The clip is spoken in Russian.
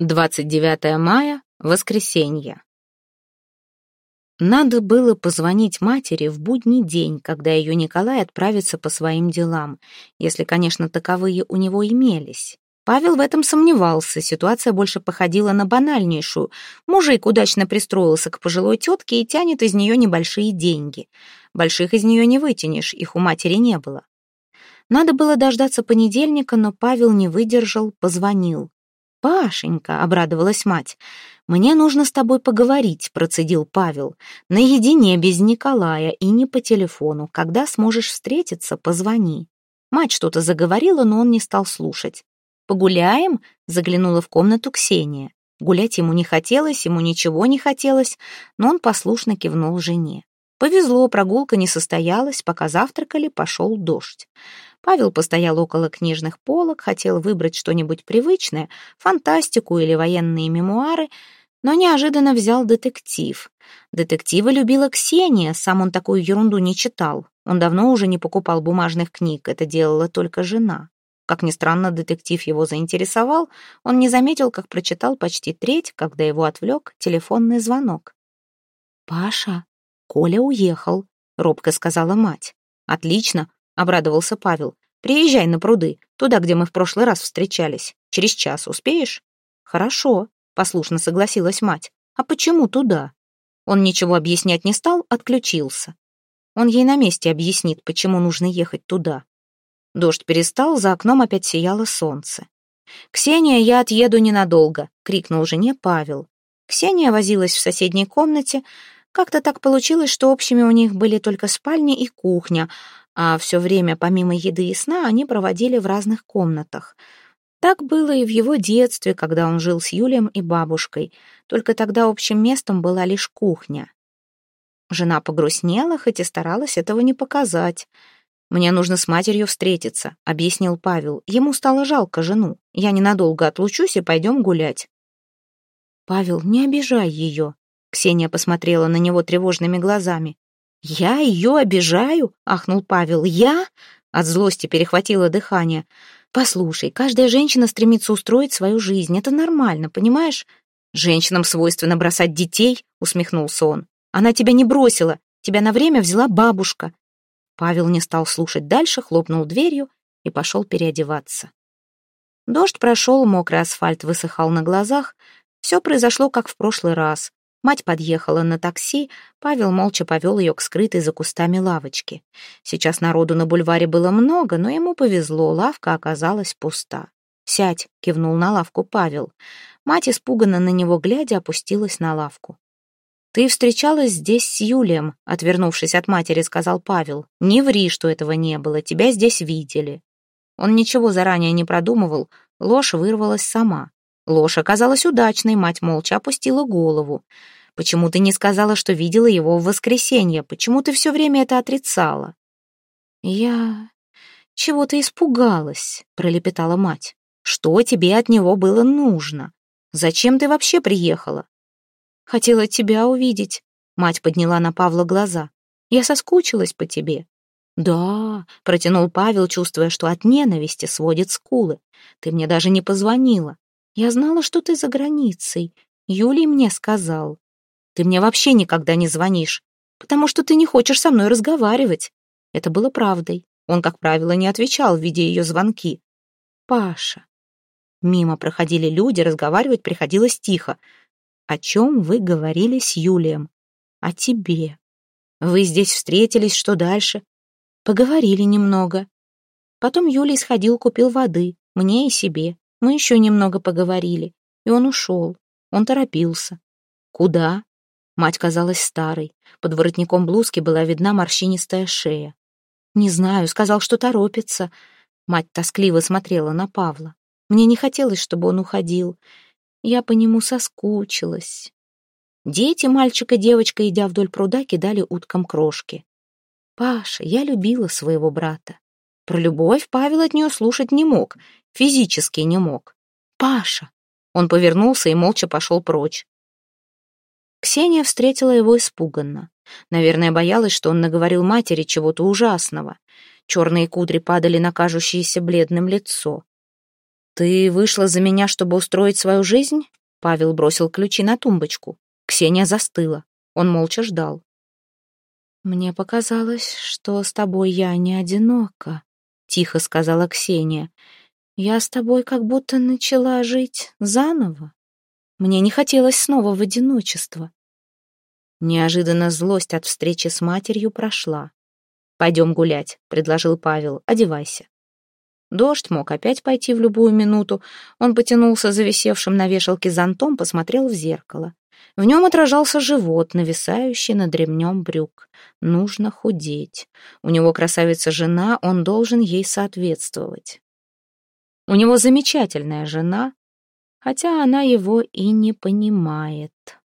29 мая, воскресенье. Надо было позвонить матери в будний день, когда ее Николай отправится по своим делам, если, конечно, таковые у него имелись. Павел в этом сомневался, ситуация больше походила на банальнейшую. Мужик удачно пристроился к пожилой тетке и тянет из нее небольшие деньги. Больших из нее не вытянешь, их у матери не было. Надо было дождаться понедельника, но Павел не выдержал, позвонил. «Пашенька», — обрадовалась мать, — «мне нужно с тобой поговорить», — процедил Павел. «Наедине, без Николая и не по телефону. Когда сможешь встретиться, позвони». Мать что-то заговорила, но он не стал слушать. «Погуляем?» — заглянула в комнату Ксения. Гулять ему не хотелось, ему ничего не хотелось, но он послушно кивнул жене. Повезло, прогулка не состоялась, пока завтракали, пошел дождь. Павел постоял около книжных полок, хотел выбрать что-нибудь привычное, фантастику или военные мемуары, но неожиданно взял детектив. Детектива любила Ксения, сам он такую ерунду не читал. Он давно уже не покупал бумажных книг, это делала только жена. Как ни странно, детектив его заинтересовал, он не заметил, как прочитал почти треть, когда его отвлек телефонный звонок. «Паша, Коля уехал», — робко сказала мать. «Отлично, обрадовался Павел. «Приезжай на пруды, туда, где мы в прошлый раз встречались. Через час успеешь?» «Хорошо», — послушно согласилась мать. «А почему туда?» Он ничего объяснять не стал, отключился. Он ей на месте объяснит, почему нужно ехать туда. Дождь перестал, за окном опять сияло солнце. «Ксения, я отъеду ненадолго», — крикнул жене Павел. Ксения возилась в соседней комнате. Как-то так получилось, что общими у них были только спальня и кухня, а все время, помимо еды и сна, они проводили в разных комнатах. Так было и в его детстве, когда он жил с Юлием и бабушкой, только тогда общим местом была лишь кухня. Жена погрустнела, хоть и старалась этого не показать. «Мне нужно с матерью встретиться», — объяснил Павел. Ему стало жалко жену. «Я ненадолго отлучусь и пойдем гулять». «Павел, не обижай ее», — Ксения посмотрела на него тревожными глазами. «Я ее обижаю?» — ахнул Павел. «Я?» — от злости перехватило дыхание. «Послушай, каждая женщина стремится устроить свою жизнь. Это нормально, понимаешь?» «Женщинам свойственно бросать детей», — усмехнулся он. «Она тебя не бросила. Тебя на время взяла бабушка». Павел не стал слушать дальше, хлопнул дверью и пошел переодеваться. Дождь прошел, мокрый асфальт высыхал на глазах. Все произошло, как в прошлый раз. Мать подъехала на такси, Павел молча повел ее к скрытой за кустами лавочке. Сейчас народу на бульваре было много, но ему повезло, лавка оказалась пуста. «Сядь», — кивнул на лавку Павел. Мать, испуганно на него глядя, опустилась на лавку. «Ты встречалась здесь с Юлием», — отвернувшись от матери, сказал Павел. «Не ври, что этого не было, тебя здесь видели». Он ничего заранее не продумывал, ложь вырвалась сама. Ложь оказалась удачной, мать молча опустила голову. «Почему ты не сказала, что видела его в воскресенье? Почему ты все время это отрицала?» «Я чего-то испугалась», — пролепетала мать. «Что тебе от него было нужно? Зачем ты вообще приехала?» «Хотела тебя увидеть», — мать подняла на Павла глаза. «Я соскучилась по тебе». «Да», — протянул Павел, чувствуя, что от ненависти сводит скулы. «Ты мне даже не позвонила. Я знала, что ты за границей. Юлий мне сказал. Ты мне вообще никогда не звонишь, потому что ты не хочешь со мной разговаривать. Это было правдой. Он, как правило, не отвечал, видя ее звонки. Паша. Мимо проходили люди, разговаривать приходилось тихо. О чем вы говорили с Юлием? О тебе. Вы здесь встретились, что дальше? Поговорили немного. Потом Юлий сходил, купил воды, мне и себе. Мы еще немного поговорили, и он ушел. Он торопился. Куда? Мать казалась старой. Под воротником блузки была видна морщинистая шея. «Не знаю, сказал, что торопится». Мать тоскливо смотрела на Павла. Мне не хотелось, чтобы он уходил. Я по нему соскучилась. Дети, мальчик и девочка, идя вдоль пруда, кидали уткам крошки. Паша, я любила своего брата. Про любовь Павел от нее слушать не мог, физически не мог. «Паша!» Он повернулся и молча пошел прочь. Ксения встретила его испуганно. Наверное, боялась, что он наговорил матери чего-то ужасного. Черные кудри падали на кажущееся бледным лицо. «Ты вышла за меня, чтобы устроить свою жизнь?» Павел бросил ключи на тумбочку. Ксения застыла. Он молча ждал. «Мне показалось, что с тобой я не одинока», — тихо сказала Ксения. «Я с тобой как будто начала жить заново. Мне не хотелось снова в одиночество». Неожиданно злость от встречи с матерью прошла. «Пойдем гулять», — предложил Павел. «Одевайся». Дождь мог опять пойти в любую минуту. Он потянулся за висевшим на вешалке зонтом, посмотрел в зеркало. В нем отражался живот, нависающий над ремнем брюк. Нужно худеть. У него красавица жена, он должен ей соответствовать. У него замечательная жена, хотя она его и не понимает.